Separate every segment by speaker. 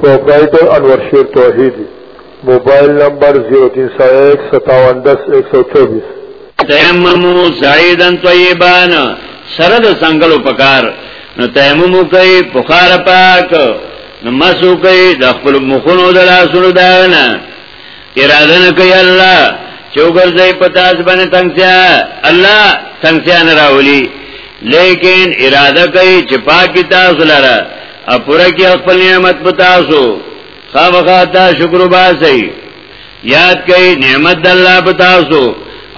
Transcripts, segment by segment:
Speaker 1: پروپرائیٹر انور شیر توحیدی موبائل نمبر 0301570124
Speaker 2: تیممو زائدن طیبان سره د څنګهلو پکار نو تیمم کوي بخار پاک نو مسو کوي د خپل مخونو د لاسونو داغنه اراده نه کوي الله چې وګرځي په تاسو باندې تنگسیا الله تنگسیا نه راولي لیکن اراده کوي چې پاکي تاسو لره او پوره کې خپل نعمت په تاسو خامخا تا شکر وباسي یاد کوي نعمت د الله په تاسو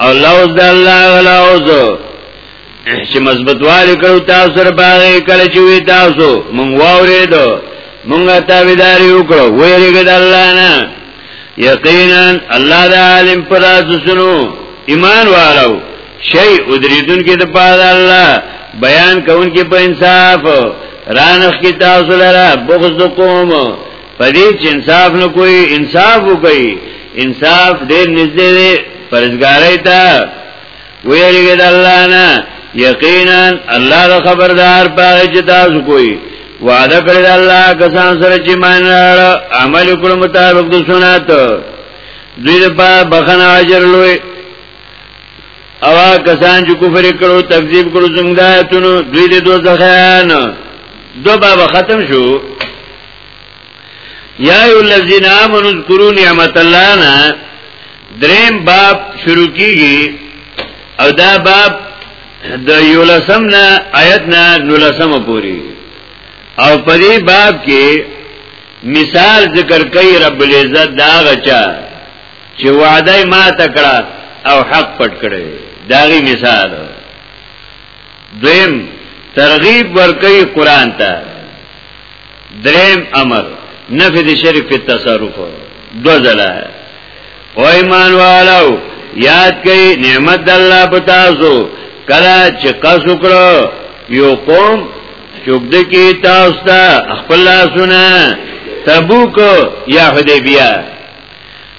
Speaker 2: او لوز د الله غلاوز چې مضبوطوالي کړو تاسو سره باغې کله چې وي تاسو مونږ واورېدو مونږ تابعداري وکړو ویریږي د الله نه یقینا الله د عالم پر اساسونو ایمان والو شی ادریدون کې د پاره الله بیان کون کې په انصاف رانخ کې تاسو لره بغض کوم پدې چې انصاف نه کوئی انصاف وکړي انصاف ډېر نږدې دی پرزګارای ته ویریږي د الله نه یقینا الله د خبردار پاره چې تاسو کوی وعده کړی د الله کسان سره چې مان عمل کړو مطابق د سنت دوی په بخنه اجر لوی او کسان چې کفر کړو تکذیب کړو زموږ د آیتونو دوی د دوزخیان دو باب ختم شو یا ایو الذین آمنوا اذکروا نعمت الله نا دریم باب شروع کیږي او دا باب د یولسم نا آیت نا نولسم پوری او په دې باب کې مثال ذکر کوي رب العزت دا غچا چې وعده ما تکړه او حق پټ کړي داغي مثال دویم ترغیب ورکوي قران ته دریم امر نفی د شرک په تصرف دو ځله او ایمان والو یاد کړئ نعمت د الله په تاسو کله چې قص وکړو یو قوم چوبد کی تاسو ته خپل لاسونه تبوک یا حدیبیه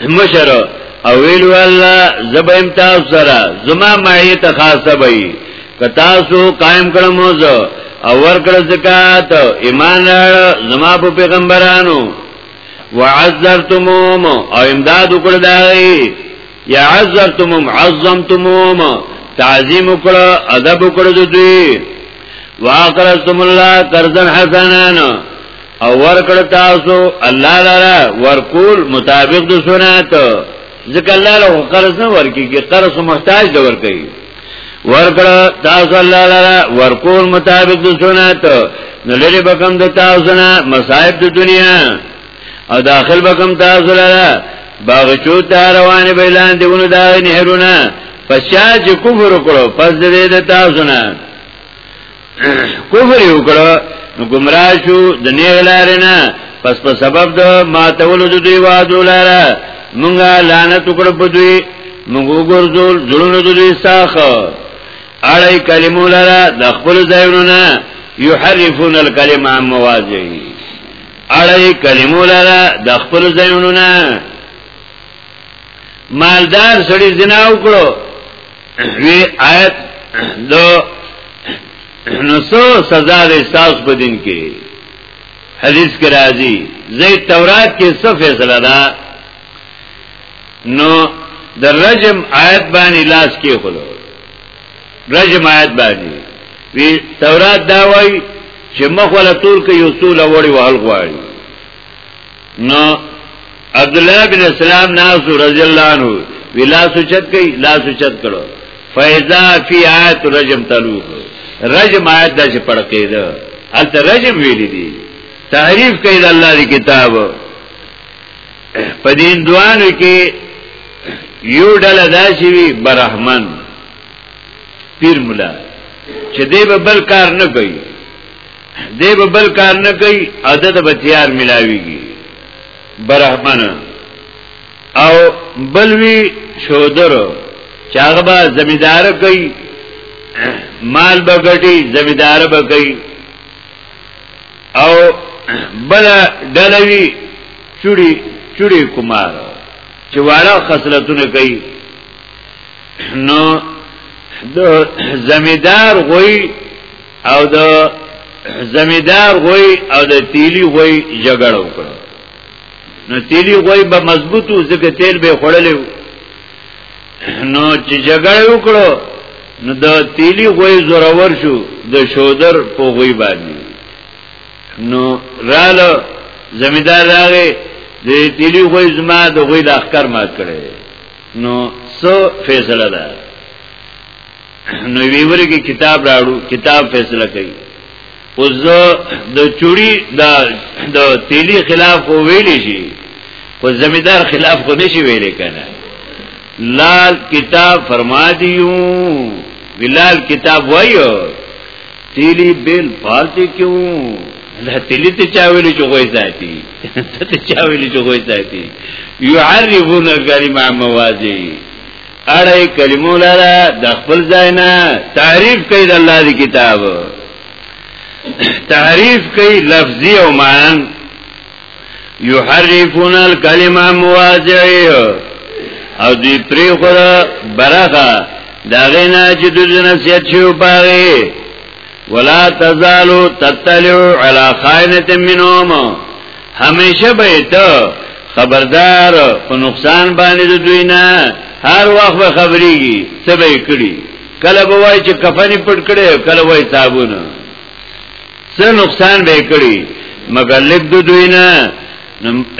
Speaker 2: مشر او ویل والله زبم تاسو سره زما مایه ته خاصه وي که تاسو قائم کړم زه او ور کړ زکات ایمان زما په پیغمبرانو وعذرتموم او امداد وکړ دای یا عذرتموم عظمتموم تعظیم وکړ ادب وکړ دوی واقرضتم الله قرضا حسنا او ورکړ تاسو الله لرا ورکول مطابق د سنت ځکه الله له قرض نه ورکی کی قرض محتاج دی ورکی ورکړ تاسو الله لرا ورکول مطابق د سنت نو لری بکم د تاسو نه مصائب د دنیا او داخل بکم تاسو لرا باغچو ته روان به لاندې ونه دا نهرونه پس چې کفر وکړو پس دې د تاسو نه کفر یو کړو نو گمراه شو د نیغ لارې نه پس په سبب د ماتولو د دوی وادو لاره مونږه لعنت وکړو په دوی مونږ وګرځول ظلمونو د دوی ساخه اړای کلمو لاره د خپل ځایونو نه یحرفون الکلمه عن مواضعه اړای کلمو لاره د خپل ځایونو نه مالدار سړی زنا وکړو وی آیت دو نو سو سزا دې ساس په دین کې حدیث کې راځي زې تورات کې څه فیصله ده نو د رجم آیت باندې لاس کې خلو رجم آیت باندې وی تورات دا وایي چې مخ ولا تور کې یو څول وړي وهل غواړي نو عبد الله بن اسلام ناس رضی الله عنه ویلا سوچت کئ لا سوچت کړو فیضا فی آیت رجم تلو رجم آیت د چې پړ کېده الته رجم ویل دي تعریف کئ د الله دی کتاب پدین دوانو کې یو ډل داسي وی برحمن پیر مولا چې دی به بل کار نه کوي دی به بل کار نه کوي او د به تیار ملاویږي برهمن او بلوی شودر چاغه به زمیدار کوي مال به ګټي زمیدار به کوي او بل ډلوي چوری چوری کمار چې واړه خصلتونه کوي نو د زمیدار غوي او د زمیدار غوی او د تیلی غوی جګړه وکړه نو تیلی غوی به مضبوطو ځکه تیل به خړلې نو چې جګړه وکړو نو د تیلی غوی زورور شو د شودر په غوی باندې نو رااله زمیدار راغی د تیلی غوی زما د غوی د اخکر مات کړي نو سو فیصله ده نو ویوري کې کتاب راړو کتاب فیصله کوي اوس د چوری د د تیلی خلاف ویل شي خو زمیدار خلاف خو نشي ویل کنه لال کتاب فرما دیو ولال کتاب وایو تیلی بیل پالتی کیوں دا تیلی ته چا ویلی چې غوي ساتي ته چا ویلی چې غوي ساتي يعرفون الكلمه موازي اړای کلمو لرا د خپل ځای نه تعریف کوي د الله دی کتاب تعریف کوي لفظي او معن یحرفون الکلمه مواضعه او دوی پری خورا برخه داغه نه چې د نصیحت شو پاره ولا تزالو تطلعو علا خائنت منهم همیشه بیتا خبردار په نقصان باندې د دوی نه هر وخت به خبرېږي څه به کړي کله به وای چې کفن پټ کړي کله وای صابون څه نقصان به کړي مګر لګ د دوی نه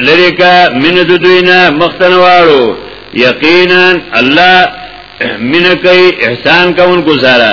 Speaker 2: لری کا من د دوی نه مختنواړو یقینا الله من کوي احسان کوونکو سره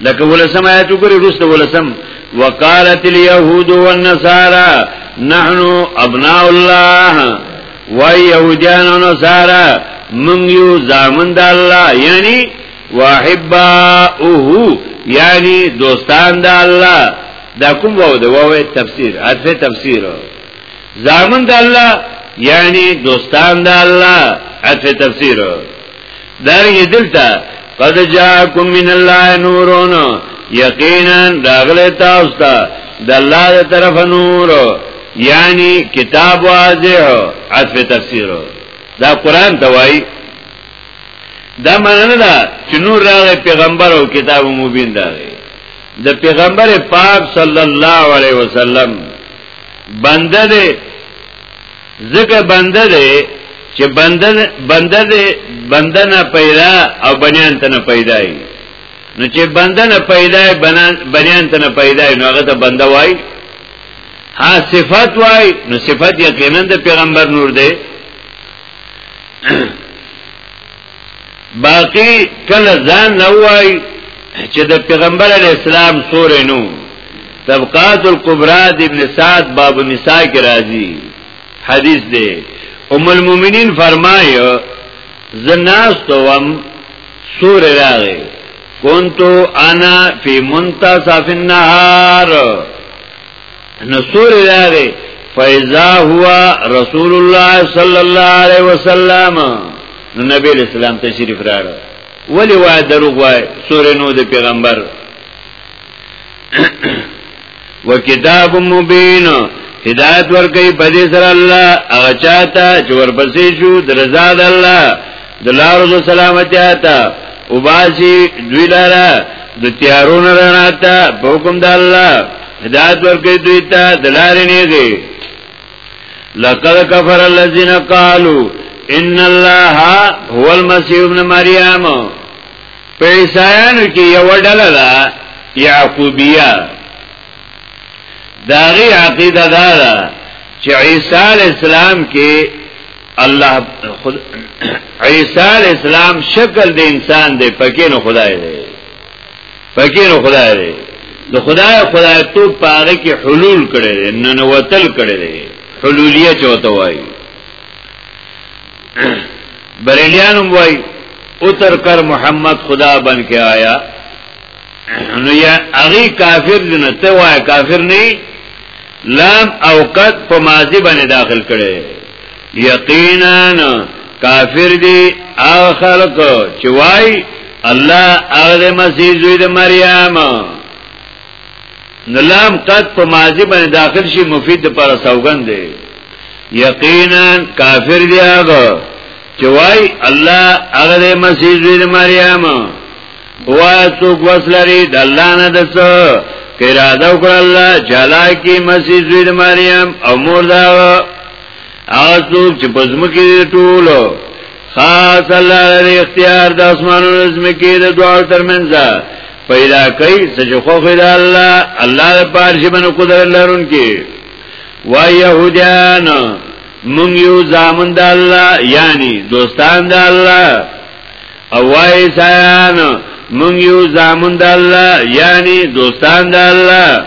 Speaker 2: لکه ولسم آیت وګورئ روسته ولسم وقالت اليهود والنصارى نحن ابناء الله ويهوديان ونصارى من يو زامن د الله یعنی واحباؤه یعنی دوستان د الله دا کوم وو دا وو تفسیر عطف تفسیر زامن د الله یعنی دوستان د الله عطف تفسیر دارنګه دلته قد جاءکم من الله نورون یقینا داغله تاسو ته د الله تر طرف نور یعنی کتاب واضح عطف تفسیر دا قران ته وای دا معنی دا چې نور راغی پیغمبر او کتاب مبین دا د پیغمبر پاک صلی الله علیه وسلم بنده دې ځکه بنده دی چې بنده بنده دی بنده نه پیدا او بنیان ته نه پیدا ای نو چې بنده نه پیدا ای بنیان ته نه پیدا ای نو هغه ته بنده وای ها صفات وای نو صفات یقینا د پیغمبر نور دی باقی کله ځان نه وای چې د پیغمبر علی السلام سورې نو طبقات الکبرى د ابن سعد باب النساء کې راځي حدیث دی ام المؤمنین فرمایو زناستوم سور راغی کنتو انا فی منتصف النهار نصور راغی فیضا هوا رسول الله صلی الله علیه وسلم نو نبی اسلام تشریف راړ ولی وای دروغ وای سور نو د پیغمبر وکتاب مبین هدایت ورکی پدې سره الله هغه چاته چې ورپسې شو درزاد الله د لارو د سلامتی آتا او باسی دوی لارا د تیارون رانا تا په حکم د الله هدایت ورکړي دوی ته د لارې نیږي لقد كفر الذين قالوا ان الله هو المسيح ابن مريم په عیسایانو کې یو ډله ده یعقوبیه داغي عقیده دا ده چې عیسی علی السلام کې الله خود عیسی علیہ السلام شکل د انسان دی پکې نو خدای دی پکې نو خدای دی د خدای خدای تو پاره کې حلول کړي دی نن وتل کړي دی حلولیه چوته وایي بریلیانم وایي اتر کر محمد خدا بن کے آیا نو یا هغه کافر دی نه ته وای کافر نه لام او قد په ماضی باندې داخل کړي یقینا کافر دی او خلق چې وای الله هغه مسیح زوی د مریم نو لام قد په ماضی باندې داخل شي مفید پر سوګند دی یقینا کافر دی هغه چې وای الله هغه مسیح زوی د مریم وای څوک وسلري د الله نه د څه اراده وکړه الله جلا کی مسیح زوی د مریم او مور دا هغه څوک چې پزمو کې ټول خاص الله لري اختیار د اسمانونو زمکې د دوه ترمنځ پیدا کوي چې خو خدای الله الله د پارشي باندې قدرت لرونکي وای يهوديان مونږ یو زامن د الله یعنی دوستان د الله او وای سیان مونږ یو زامن د الله یعنی دوستان د الله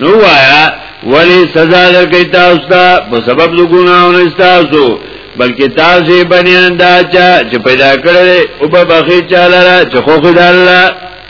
Speaker 2: نو وایا ولی سزا درکې تاسو ته په سبب د ګناونو تاسو بلکې تاسو بنیان دا چې پیدا کړل او په بخې چاله چې خو خدای الله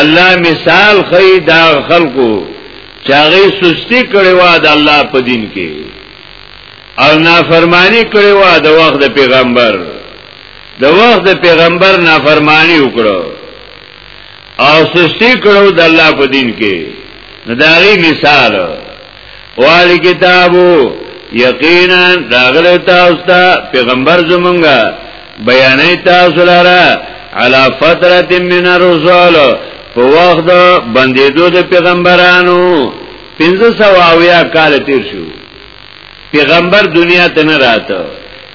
Speaker 2: الله مثال خی دا خلقو چاغی سستی کړوا د الله په دین کې او نافرمانی کړوا د وخت د پیغمبر د وخت د پیغمبر نافرمانی وکړو او سستی کړو د الله په دین کې نداغي مثال والی کتابو یقینا داغلی تاسو ته پیغمبر زمونږه بیانې تاسو لاره علا فترت من الرسول په وخت د بندیدو د پیغمبرانو 1500 کال تیر شو پیغمبر دنیا ته نه راته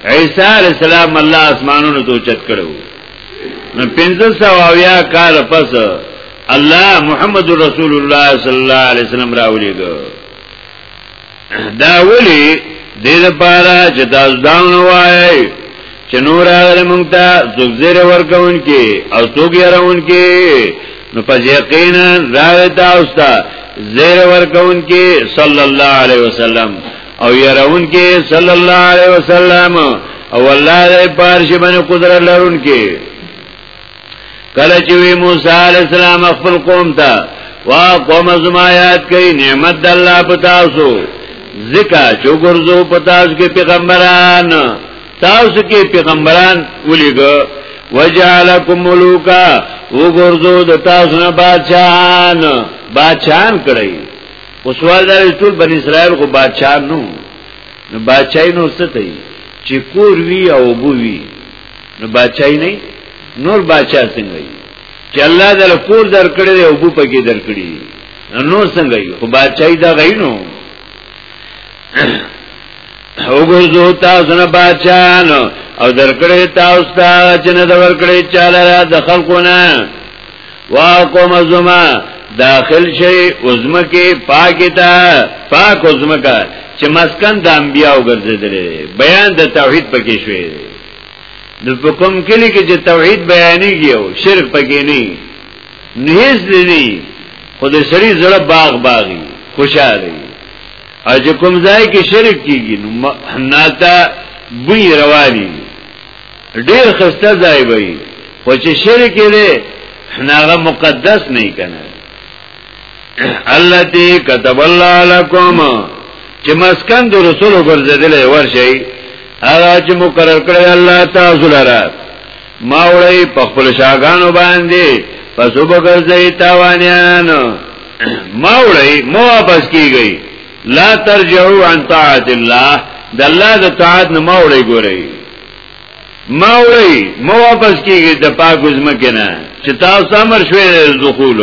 Speaker 2: عیسی علی السلام الله اسمانونو ته چت کړو نو پنځه سو او یا کال پس الله محمد رسول الله صلی الله علیه وسلم راولېګو دا ولی د دې لپاره چې تاسو دا وایي چې نور هغه مونږ ته څوک زیر ورکون کې او څوک یې راون کې نو پس یقینا راوي تاسو ته زیر ورکون کې صلی الله علیه وسلم او يرون کې صلی الله علیه وسلم او الله دې پارش باندې قدرت لرون کې کله چې موسی علی السلام خپل قوم ته وا قوم زما یاد کړئ نعمت د الله په تاسو ذکا جو ګرځو په تاسو کې پیغمبران تاسو کې پیغمبران ولېګو وجعلکم ملوکا وګرځو د تاسو نه بادشاہان بادشاہان کړئ او سوال دا دی ټول بن اسرائیل خو بادشاہ نو نو بادشاہي نو څه ته چې کور وی او بو وی نو بادشاہي نه نور بادشاہ څنګه وي چې الله دل کور درکړي دی او بو پکې درکړي نو څنګه وي خو بادشاہي دا غي نو وګورځو تاسو نه بادشاہان او درکړې تاسو ته چې نه درکړې چاله د خلقونه واقوم زما داخل شي عظمکه پاکتا پاک عظمکه چې مسکن د انبیاء وګرځیدل بیان د توحید پکې شوی د کوم کلی کې چې توحید بیانېږي او شرک پکې نه نه هیڅ نه خو د سړي زړه باغ باغی خوشاله او چې کوم ځای کې شرک کیږي نو ناته بوی رواني ډیر خسته ځای وي خو چې شرک دی ناغه مقدس نه کنه التي كتب الله لكم چې مسکن د رسول ګرځیدل ورشي هغه چې مقرر کړی الله تعالی لره ما وړي په خپل شاګانو باندې پس وګرځي تاوانيان ما وړي مو واپس کیږي لا ترجعوا عن طاعت الله د الله د طاعت نه ما وړي ګوري ما وی مو واپس کیږي د پاک عظمت نه چې تاسو امر شوي دخول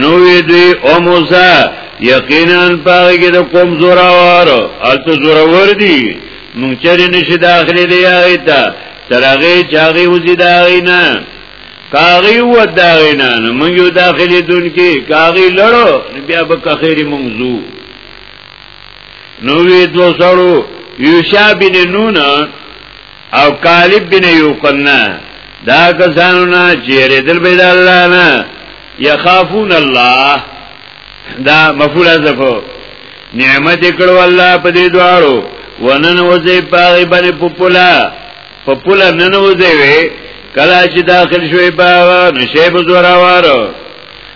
Speaker 2: نو وی دوی او موسی یقینا پاګه کې د قوم زوراوار الته زوراور دي مونږ چرې نشي داخلي دی ایته ترغه چاغي وزي داغینا کاغي و داغینا مونږ یو داخلي دن کې کاغي لړو بیا به کخيري مونږ زو نو وی دو سړو یوشا بن نون او کالب بن یوقنا دا کسانو نه چیرې دل بيد الله نه یخافون الله دا مفعول ازفو نعمت کړو الله په دې دواړو ونن وځي پاغي باندې پپولا پپولا نن وځي وي کله چې داخل شوي باغ نشي بزوراوارو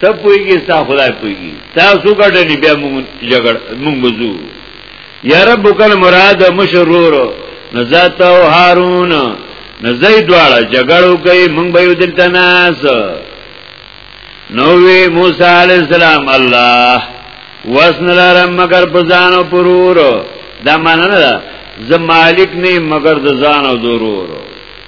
Speaker 2: ته پويږي ستا خدای پويږي تاسو ګټنی بیا موږ جګړه موږ وزو یا رب کل مراد مشرور نزات او هارون نزای دواړه جګړو کوي موږ به یو دلته ناس نو وی موسی علی السلام الله وسن لرم مگر بزانو پرور دا معنی نه ده زه مالک نه مگر د ځان او ضرور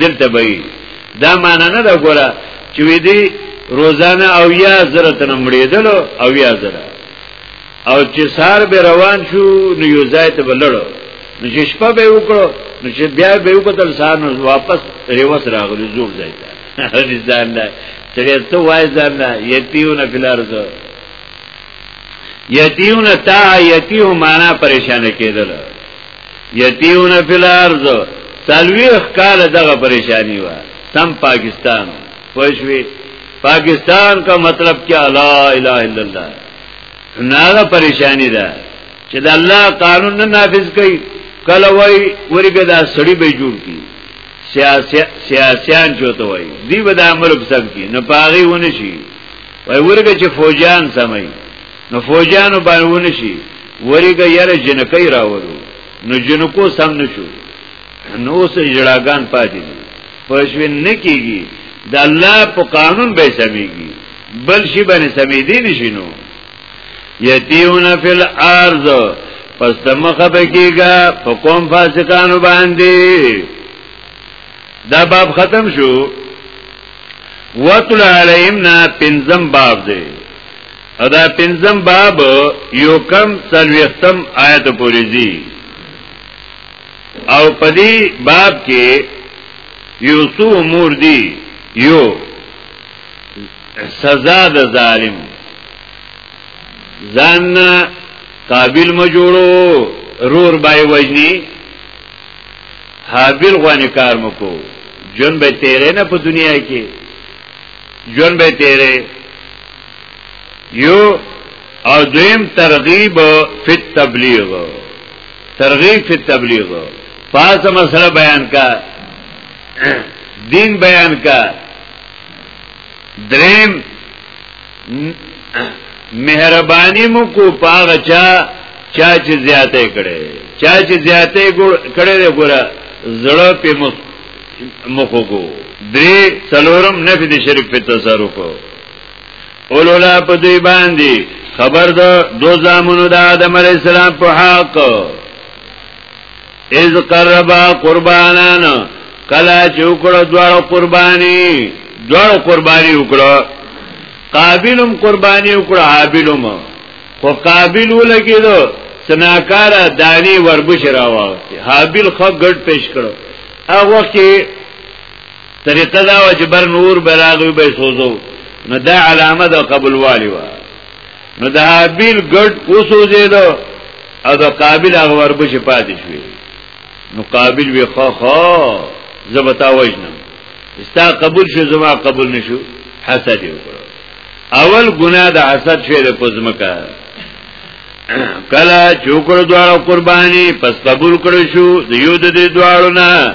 Speaker 2: دلته به دا معنا نه دا ګوره چې وې دي روزانه او یا زره تن مړېدل او یا زره او چې سار به روان شو نو یو ځای ته بلړو نو چې شپه به وکړو نو چې بیا به وکړل سار نو واپس ریوس راغلی زور ځای ته ځان نه سړی ته وای ځان نه یتیونه فلارزو یتیونه تا یتیو معنا پریشان کېدل یتیون فی الارض سلویخ کال دغه پریشانی و سم پاکستان پښوی پاکستان کا مطلب کیا لا اله الا الله ناغه پریشانی ده چې د الله قانون نه نافذ کړي کله وای ورګه دا سړی به جوړ کی سیاسیان چوته وای دی به د عمل بسب کی نه پاغي ونه شي وای ورګه چې فوجان سمای نو فوجانو باندې ونشي ورګه یره جنکې راوړو نو جنکو سم نشو نو سه جړاګان پاتې دي پښوی نه کیږي د الله په قانون به سميږي بل شي باندې سمې دي نشینو یتیون فی الارض پس تمخه بکیگا په قوم فاسقانو باندې دا باب ختم شو وطلع علیهم نا پنزم باب دی ادا پنځم باب یو کم سلوختم آیت پوری دی او پدی باب کې یو څو امور دی یو سزا د ظالم ځان قابل ما جوړو رور بای وجنی حابل غوانی کار مکو جون به تیرې نه په دنیا کې جون به تیرې یو او دویم ترغیب فی التبلیغ ترغیب فی التبلیغ فاس مسئلہ بیان کا دین بیان کا دریم مهربانی مو کو پاغه چا چا چې زیاتې کړي چا چې زیاتې کړي دی ګوره زړه په مخ مخ کو درې څلورم نفي د شرک په تصرف اولولا په دوی باندې خبر د دو زامنو د آدم علیہ السلام په حق اذ قربا قربانان کلا چې وکړه دوړ قرباني دوړ قرباني وکړه قابلم قرباني وکړه حابلم خو قابل ولګیدو سناکار دانی وربش راوغتی حابیل خو ګډ پیش کړو هغه وخت طریقه دا و چې بر نور براغوی به سوزو نو دا علامه د قبول والی و نو د هابیل ګډ وسوځیدو او د قابل هغه وربش پاتې شوی نو قابل وی خو خو زبتا وجنم استا قبول شو زما قبول نشو حسد وکړو اول ګناه د حسد شوی د پزمکه کله چوکړو دواړو قرباني پس قبول کړو شو د یو د دې دواړو نه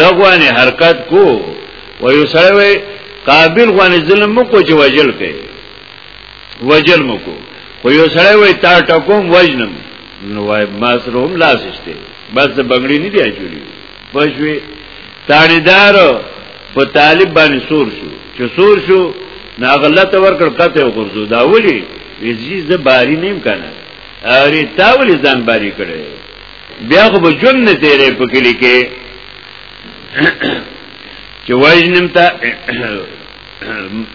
Speaker 2: لغوانه حرکت کو و یو سره وی قابل غوانه ظلم مکو چې وجل کوي وجل مکو خو یو سره وی تا ټکوم وجنم نو وای ما سره هم لاس شته بس د بنگړي نه دی اچولي پښوی تاړیدار په طالب باندې سور شو چې سور شو ناغلت ورکړ قطع غرزو دا ولی ویزی زه باری نیم کنه اری تاولی ځان باری کړی بیا خو به جون نه تیرې په کلی کې چې وژنم ته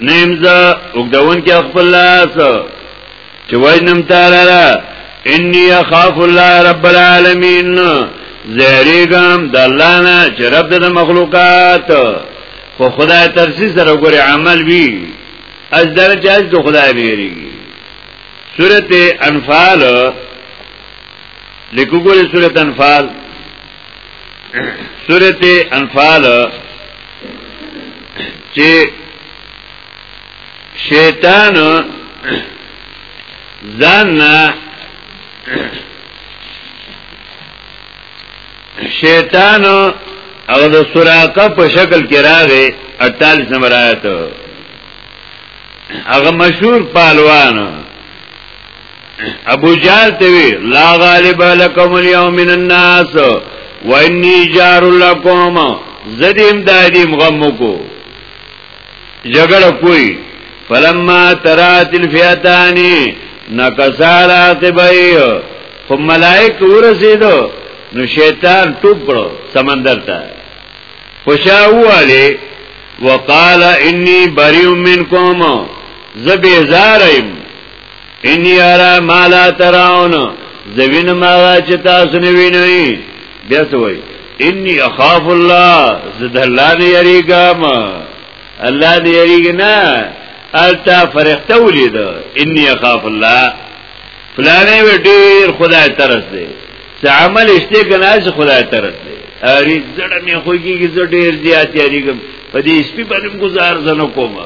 Speaker 2: نیمزه وګدون کې خپل لاس چې وژنم تعالی انی اخاف الله رب العالمین زهریګم د الله نه چې رب د مخلوقات خو خدای ترسی سره ګوري عمل وی از درجه از د خدای بیریږي سورته انفال لیکو ګورې سورت انفال سورت انفال چې شیطان ځان شیطان او د سراقه په شکل کې راغی 48 نمبر آیت هغه مشهور پهلوان ابو جال ته وی لا غالب لکم اليوم من الناس وانی جار لکم زدیم دادیم غم کو جګړه کوي فلما ترات الفیاتانی نکسال عاقبای خو ملائک ورسیدو نو شیطان ټوب کړو سمندر ته خوشاواله وقال انی بریء منکم زبیزارم انی ارا مالا تراون زوین ماغا چه تاسو نوینوی بیا سوئی انی اخاف الله زد الله دی یریگام الله دی یریگ نا التا فرقتا ولید انی اخاف الله فلانه وی دیر خدای ترس دی سه عمل اشتی کناس خدای ترس دی اری زړه می خوږیږي زړه ډیر زیات یریګم په دې سپی باندې گزار زنه کومه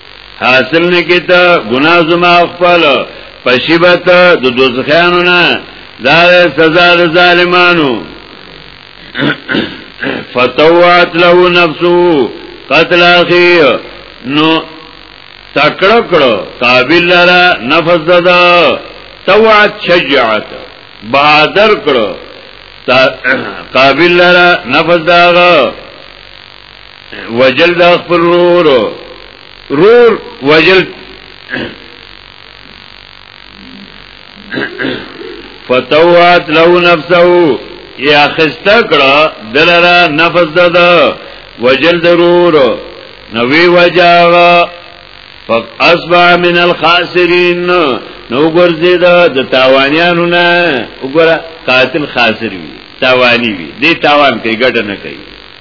Speaker 2: حاصل نه کیتا ګناه زما خپل پشیبت د دوزخیانو نه دا سزا د ظالمانو فتوات له نفسو قتل اخی نو تکړه کړو قابل لرا نفس ددا توعت شجعت بہادر کړو قابل لرا نفس داغه وجل دا خپل رور رور وجل فتوات لو نفسه یا خسته کړه دلرا نفس دد وجل ضرور نوی وجاغا فق اصبع من الخاسرین نو ګرځي دا د تاوانیانو نه وګوره قاتل خاسر وي تاوانی وي دې تاوان کوي ګټه نه کوي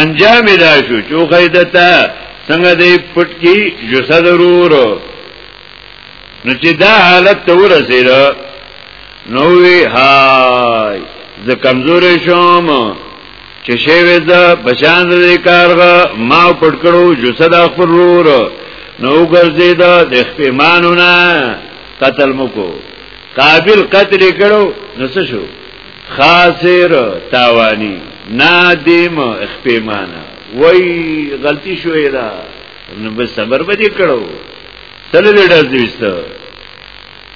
Speaker 2: انجام دا شو چې خیدتا څنګه دې پټ کی جسد ورور نو چې دا حالت ته ورسېد نو وی هاي زه کمزور شوم چې شوی ز بشان دې کارغه ما پټ کړو جسد خپل ورور نو ګرځید د اختمانونه قتل مکو قابل قتل کړو نو څه شو خاسر تاوانی نادم اخپیمانا وای غلطی شوې ده نو به صبر به دې کړو سره دې ډز دیسته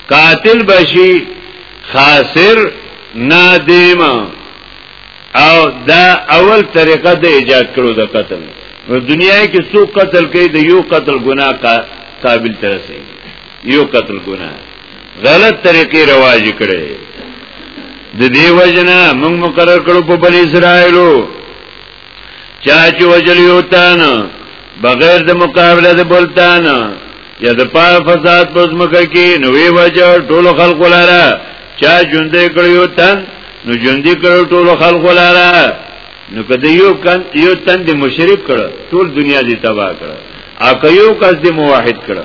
Speaker 2: قاتل بشي خاسر نادم او دا اول طریقه د ایجاد کړو د قتل نو دنیا کې څو قتل کوي د یو قتل ګناه قابل ترسي یو قتل ګناه غلط طریقې رواج کړي د دې وجنا موږ مقرر کړو په بنی اسرائیلو چا چې وجل یو تان بغیر د مقابله د بولتان یا د پا فساد په ځمکه کې نوې وجه ټول خلق لاره چا ژوندې کړو یو تان نو ژوندې کړو ټول خلق لاره نو کده یو کان یو تن د مشرک کړه ټول دنیا دې تباہ کړه اکه یو کس دې موحد کړه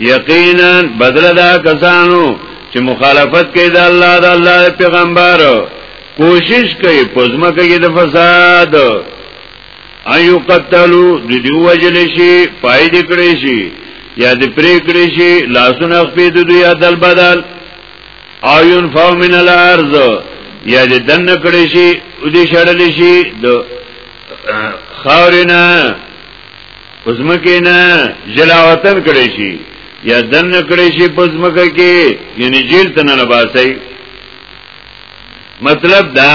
Speaker 2: یقینا بدل دا کسانو چې مخالفت کوي د الله د الله پیغمبر کوشش کوي پزما کوي د فساد ایو قتلوا د دې وجل شي پای دې کړی شي یا دې پرې کړی شي لاسونه خپې د دوی عدل بدل ایون فو من الارض یا دې دن کړی شي او دې شړل شي د خاورنا پزمکه نه جلاوطن کړی شي یا دن کړی شي پزمکه کې یعنی جیل تنه نه باسي مطلب دا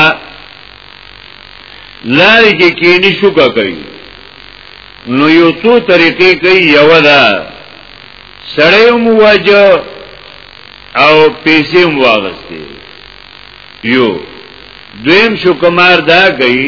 Speaker 2: لاری کې کینی شو کا کوي نو یو څو طریقې کوي یو دا سړی مواجه او پیسې مواغسته یو دویم شو کمار دا کوي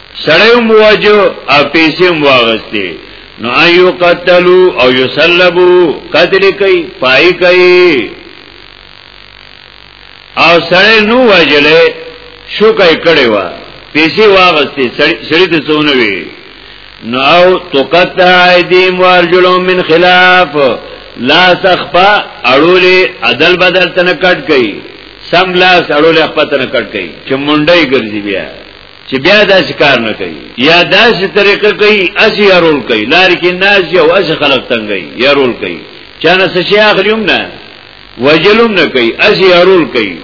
Speaker 2: سړی هم واجو او پیسې هم واغستې نو ایو قتلو او یسلبو قتل کوي پای کوي او سړی نو واجلې شو کوي کړي وا پیسې واغستې سړی ته څونه وی نو او تقطع ایدیم وارجلهم من خلاف لا سخفا اړولې عدل بدل تنه کټ کوي سم لاس اړولې خپل تنه کټ کوي چې منډي ګرځي بیا چې بیا داسې کار نه کوي یا داسې طریقه کوي اسی یارول کوي لار کې ناز یو اسی خلق تنګي یارول کوي چانه څه شي اخلیوم نه وجلوم نه کوي اسی یارول کوي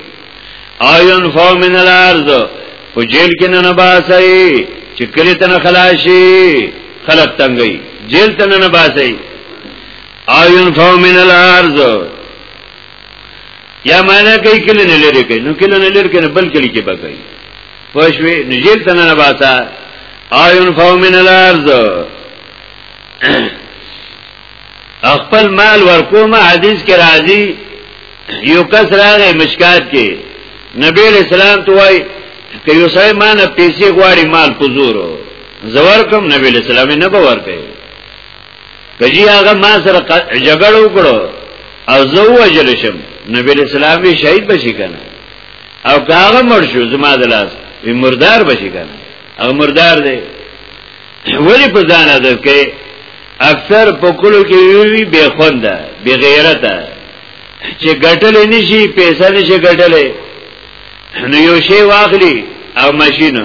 Speaker 2: آیون فو من الارض په جیل کې نه باسي چې کلی تنه خلاصي خلق تنګي جیل تنه نه باسي آیون فو من الارض یا معنا کوي کلی نه لري کوي نو کلی نه لري کنه بل کلی کې بګي پښوی نجیل تنه نه باسا آیون فو من الارض خپل مال ورکوم حدیث کې راځي یو کس راغی مشکات کې نبی اسلام ته وای که یو سړی مان پیسې غواړي مال کو زور زور کوم نبی اسلام نه باور کوي کجی هغه ما سره جګړه وکړو او زه وجل شم نبی اسلام به شهید بشي کنه او کاغه مړ شو زما د لاس وی مردار بشي کنه او مردار دی ولی په ځان عادت کې اکثر په کلو کې وی بے خونده بے غیرته چې ګټل نشي پیسې نشي ګټلې نو یو شی واخلي او ماشین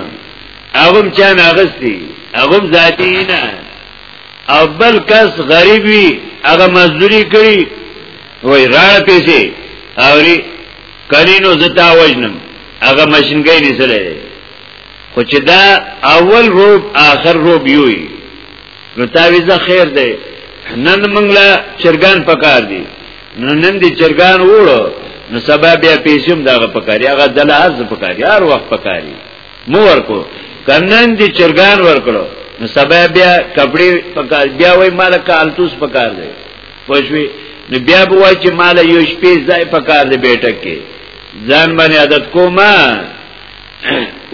Speaker 2: هغه چا نه اغستی هغه ذاتی نه او بل کس غریب وی هغه مزدوری کوي وای راړه پیسې اوري کرینو زتا وجنم هغه ماشینګی نیسلې خو چې دا اول روب آخر روب یوي نو تاویزه خیر دی نن منګلا چرګان پکار دي نو نن دي چرګان وړو نو سبا بیا پیسوم دغه پکاري هغه دلهاز پکاري هر وخت پکاري مو ورکو کنن دي چرګان ورکړو نو سبا بیا کپڑے پکار بیا وای مال کالتوس پکار دی پښوی نو بیا به وای چې مال یو شپې ځای په کار دی بیٹک کې ځان باندې عادت کوما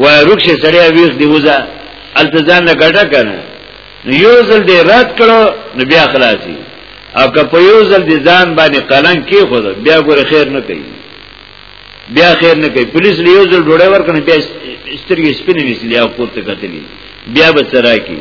Speaker 2: و رخص سره ویخ دی وځه التزام نه ګټه کنه یو ځل دې رات کړو نو بیا خلاصي او که په یو ځل دې ځان باندې قلم کې خو بیا ګور خیر نه کوي بیا خیر نه کوي پولیس له یو ځل ډوړې ورکنه بیا سترګې سپینې نسلی او پورته کتلی بیا به سره کی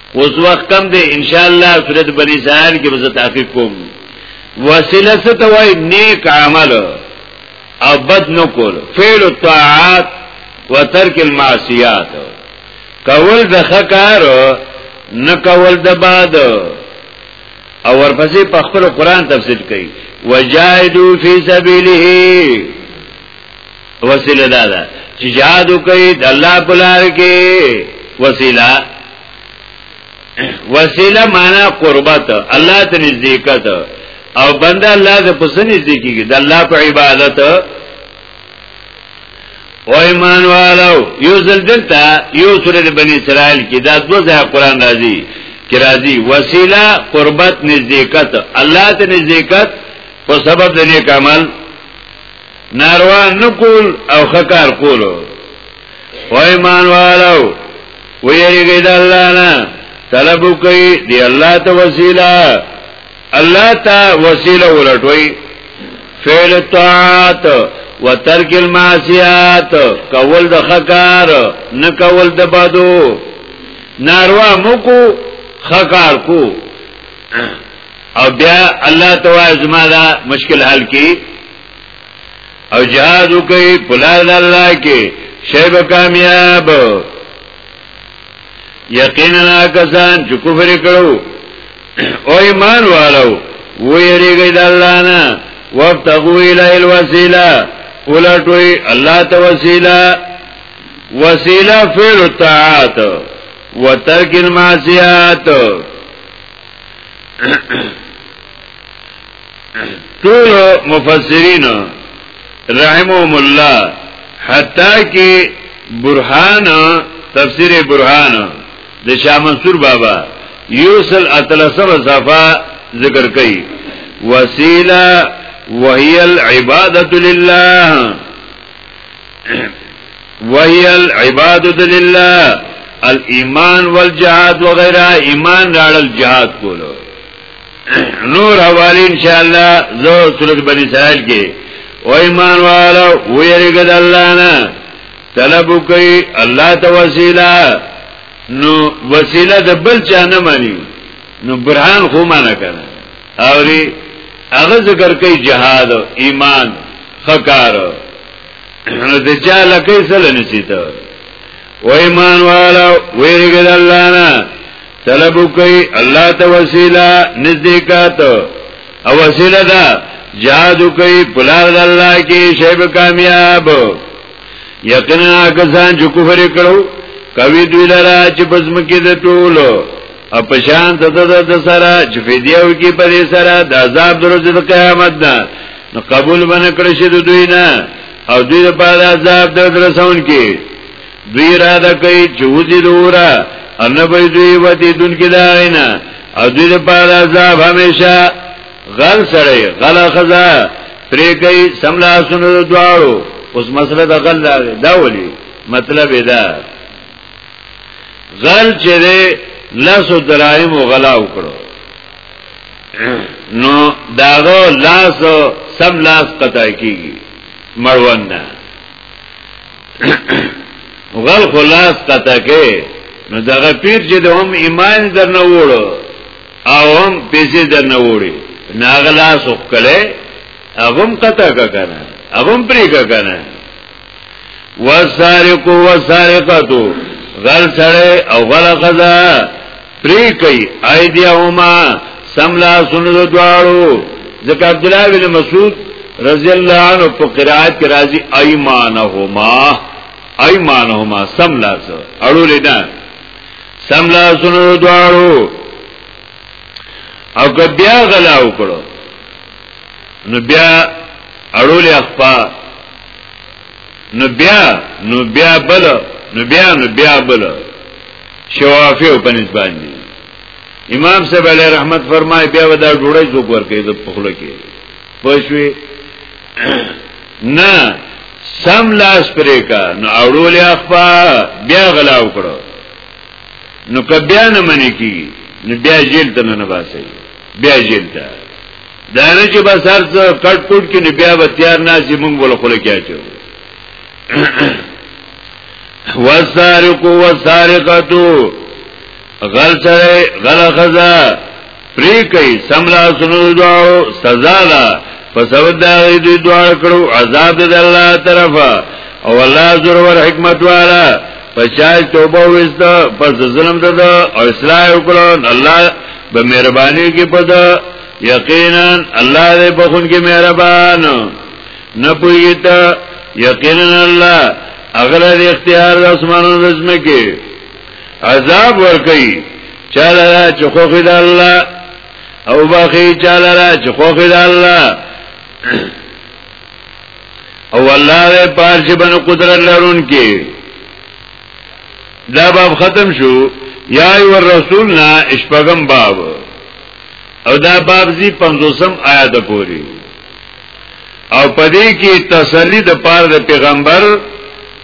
Speaker 2: اوس وخت کم دی ان شاء الله سورۃ بنی اسرائیل کې به تحقیق کوم وسیله څه ته وای نیک عمل او بد نو کول فعل الطاعات وترک المعصیات کول د خکار نه کول د باد او ورپسې په خپل قران تفسیر کوي وجاهدوا فی سبیله وسیله دا ده چې جهاد کوي د الله په لار کې وسیله وسیله معنا قربت الله ته نزدېکت او بنده الله ته پسند نزدې کیږي د الله په عبادت او ایمان والو یو ځل دلته یو سورې د بنی اسرائیل کې دا دوه ځای قران راځي چې راځي وسیله قربت نزدېکت الله ته نزدېکت په سبب د نیک عمل ناروا نکول او خکار کولو و ایمان والو ویریږي د الله نه طلب کوي دی الله ته وسیله الله ته وسیله ولټوي فعل طاعت وترک المعصیات کول د خکار نه کول د بدو ناروا مکو خکار کو او بیا الله تعالی زما دا مشکل حل کی او جهاد وکي پلار الله کې شیب کامیاب یقینا کسان چې کفر کړو او ایمان والو ویریږي د الله نه وابتغوا الی الوسیله ولټوي الله ته وسیله وسیله فعل الطاعات وترک المعصیات ټول مفسرین رحمهم الله حتا کې برهان تفسیر برهان د شاه منصور بابا یوسل اتلسم صفه ذکر کوي وسیله وهي العباده لله وهي العبادت لله الايمان والجهاد وغيرها ایمان راړل جهاد کولو نور حوالی انشاءاللہ زو سورت بنی اسرائیل کې او ایمان والا ویرګ د الله نه طلب کوي الله ته وسیله نو وسیله د بل چا نه مانی نو برهان خو ما نه کنه اوري هغه ذکر کوي جهاد ایمان خکار نو د چا لکه سره نشي ته و ایمان والا ویرګ د الله نه طلب کوي الله ته وسیله نزدېکات او وسیله ده جهاد کوي بلار د الله کې شیب کامیاب یقینا کسان چې کفر کړو کوي دوی لرا چې بزم کې د ټولو او پشان ته د سره چې فدیو کې پرې سره د عذاب دروځي د قیامت نه نو قبول باندې کړی شي د دوی نه او دوی د پاره عذاب د درسون کې دوی را ده کوي چې وځي دورا ان به دوی وتی دن کې دا نه او دوی د پاره عذاب همیشه غل سره غل خزا پرې کوي سملا سن دواړو اوس مسله د غل دا ولي مطلب دا غل چې دی لاسو دراهم او غلا وکړو نو داغو لاسو سب لاس قطع کیږي مړوند نه غل خلاص قطع کې نو دغه پیر چې د هم ایمان درنه وړو او هم پیسې درنه وړي ناغلا سوکله اغم قطع کا کنه اغم پری کا کنه والسارق والسارقتو غل سره او غل خزا پری کوي ايديهما سملا سنو دوالو ځکه عبد الله بن مسعود رضی الله عنه په قرائت کې راځي ايمانهما ايمانهما سملا سره اړو لیدا سملا سنو دوالو او که بیا غلا وکړو نو بیا اړول اخفا نو بیا نو بیا بل نو بیا نو بیا بل شوافی او پنځ باندې امام صاحب علیه رحمت فرمای بیا ودا ډوړی څوک ورکې د پخله کې پښوی نه سم لاس پرې کا نو اورول اخفا بیا غلا وکړو نو که بیا نه منی کی نو بیا جیل ته نه باسي بیا جیل ته دا نه چې بس هر څه کټ کوټ کې نه بیا به تیار نه چې موږ ول خله کې اچو وسارق وسارقتو غل سره غل خزا پری کوي سملا سنو دعاو سزا ده پس او دا دوی دعا کړو عذاب د الله طرفه او الله زور ور حکمت والا پچای توبه وستا پس ظلم ده او اصلاح وکړو الله په مهرباني کې په ده یقینا الله دې بخون کې مهربان نه پوهیږي ته یقینا الله اغله دې اختیار د اسمانونو د زمکه عذاب ورکي چاله چې خوخ د الله او باقي چاله چې خوخ د الله او الله دې پارچ بن قدرت لرون کې دا باب ختم شو یا ایو الرسول نا اشپغم باب او دا باب زی پنزوسم آیات پوری او پدې کې تسلی د پاره د پیغمبر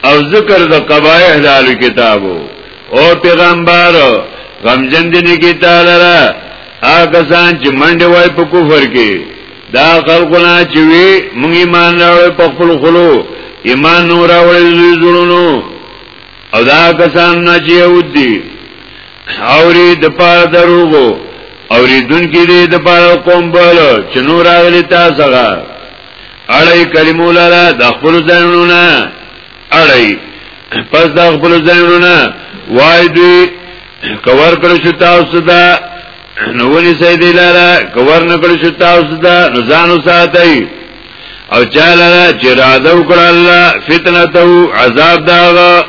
Speaker 2: او ذکر د قبایح د اهل کتابو او پیغمبر غمجن دې نه کې تعالی را هغه ځان چې منډه وای په کفر کې دا خلقنا چې وی موږ ایمان راوړل په خپل خلو ایمان نو راوړل دوی زړونو او دا کسان نه چې ودی اوري د پاره دروغو اوري دن کې دې د پاره قوم بل چې نور راغلی تاسو غا اړای کلمو لاله د خپل ځانونو نه اړای پس د خپل ځانونو نه وای دوی کور کړو شو تاسو دا نو ونی سي دی لاره کور نه کړی شو تاسو ته نو ځان وساتئ او چا لاره چې راده وکړه الله فتنه ته عذاب داغه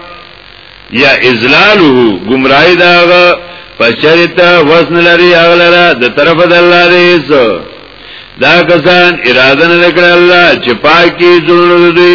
Speaker 2: یا ازلاله گمراهی داغه پچریتا وزن لري اغلره د طرف د الله ریس دا کسان اراده نه کړ الله چې پاکي زړه دوی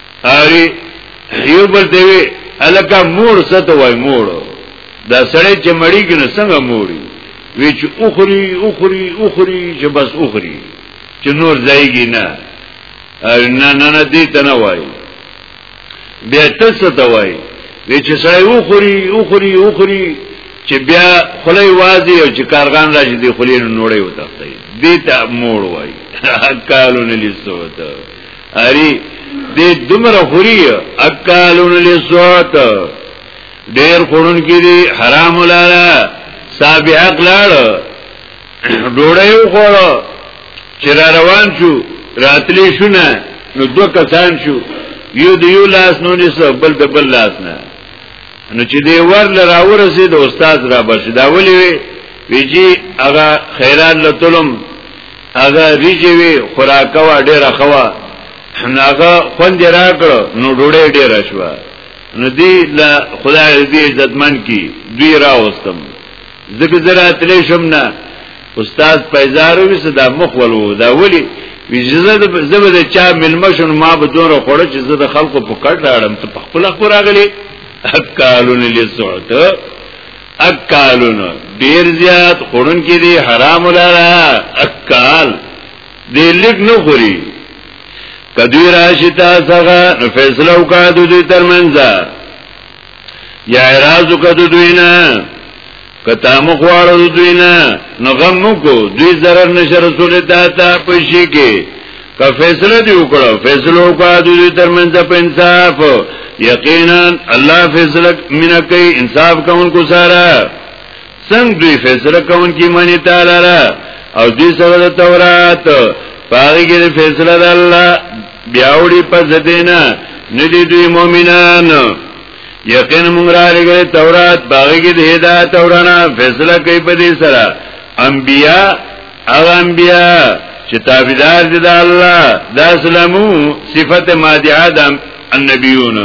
Speaker 2: اری یو بل دی وی الکه مور ست وای مور دا سړی چې مړی کنه څنګه موري وی چې اخري اخري اخري چې بس اخري چې نور ځایږي نه نه نه نه دې ته نه وای بیا تاسو ته وای وی چې سړی اخري اخري اخري چې بیا خلی وازي او چې کارغان راشي دې خلی نوړې وتاخته دې ته مور وای کالو نه لسوته اری دې دمر خوري اکالون لسوت ډیر خورن کې دي حرام لاله صاحب حق لاړ ډوړې وخوړو چې را روان شو راتلی شو نه نو دو کسان شو یو د یو لاس نو نسو بل د بل لاس نه نو چې دی ور لراور سي د استاد را بش دا ولي وی جی هغه خیرات لتلم هغه ریجی وی خوراکه وا ډیره خوا هغه خوند راکړو نو ډوړې ډیره شو نو دی لا خدای دې عزتمن کی دوی راوستم زکه زرا تلې شم نه استاد پیزارو وی صدا مخ ولو دا ولی وی زده زبر د چا ملمشن ما به دور خوړ چې زه د خلکو په کټ راړم ته په خپل خبره غلي اکالون لسعت اکالون ډیر زیات خورن کې دي حرام لاره اکال دې لیک نه خوري کدی راشي تاسو هغه فیصله وکړه د دوی ترمنځ یا اعتراض وکړه د دوی نه کته مخواړو د دوی نه نو غم کو دوی zarar نشه رسول ته تا پېښې کې که فیصله دی وکړه فیصله وکړه د دې ترمنځ په انصاف یقینا الله فیصله مینا کوي انصاف کوونکو سره څنګه دوی فیصله کوونکي معنی تعالی را او دې سره د تورات پاره کې فیصله د الله بیاوړي په ځدینا ندی دوی مؤمنان یقین موږ را لګره تورات باغ کې د هدایت اورانه فیصله کوي په دې سره انبیا هغه انبیا چې تابعدار دي د الله د اسلامو صفت مادیه د النبیون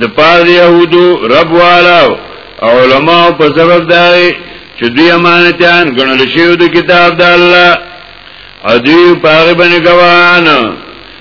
Speaker 2: د پاره يهودو رب والا علماء په سبب دای چې دوی امانتيان ګڼل شوی د کتاب د الله او دوی پاره باندې ګوان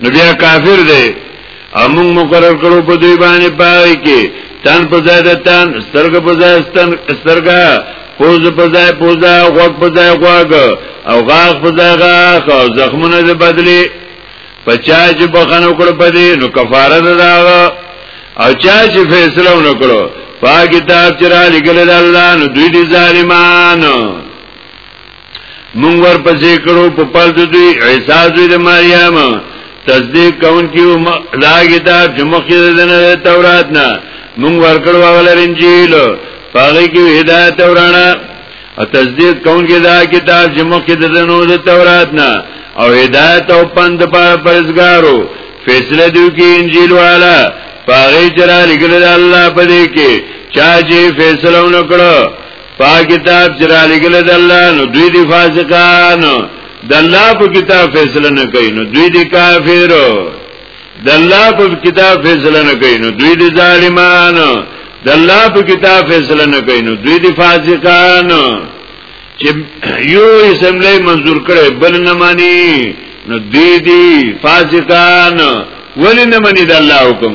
Speaker 2: نو بیا کافر دی امون مقرر کړو په دوی باندې پای کې تن په ځای د تن سترګ په ځای ستن سترګا پوز په ځای پوزا غوږ په ځای غوږ او غاښ په ځای غاښ او زخمونه د بدلی په چا چې بخنه کړو په دې نو کفاره ده دا او چا چې فیصله ونکړو په کتاب چې را لګل الله نو دوی دي ظالمانو مونږ ور پسې کړو په پال د دوی عیسی زوی د مریم تصدیق کون کیو دا کتاب چې مخکې د نه تورات نه مونږ ور کړو هغه انجیل پاره کې هدایت ورانا او تصدیق کون کې دا کتاب چې مخکې د نه د تورات نه او هدایت او پند پر پرزګارو فیصله دیو کې انجیل والا پاره چې را لګل الله په دې کې چا چې فیصله ونکړو پا کتاب چرا لګل د الله نو دوی دی فاسقان د الله په کتاب فیصله نه کوي نو دوی دی کافر د الله په کتاب فیصله نه کوي نو دوی دی ظالمان د الله په کتاب فیصله نه کوي نو دوی دی فاسقان چې یو اسمبلی منظور کړي بل نه مانی نو دوی دی فاسقان ولی نه مانی د الله حکم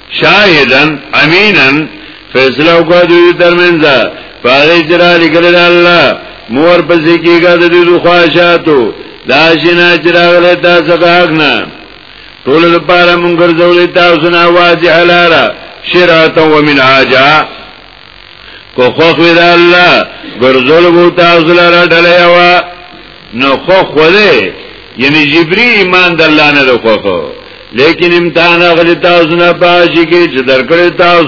Speaker 2: شاهدن امینن فیصله وکړه دوی ترمنځ پاره چې را لګل الله مور په ذکیګه د دې خواهشاتو دا شنه چې راغله تاسو حق نه ټول لپاره مونږ ګرځولې تاسو نه واضح لاره شرعت و من عاجا کو خوخ وی دا اللہ گرزول بو تاغزل را ڈلی اوا نو خوخ خوده یعنی جبری ایمان د الله نه خوخو لیکن امتحان غلی تاسو نه پاشي کې چې درکړی تاسو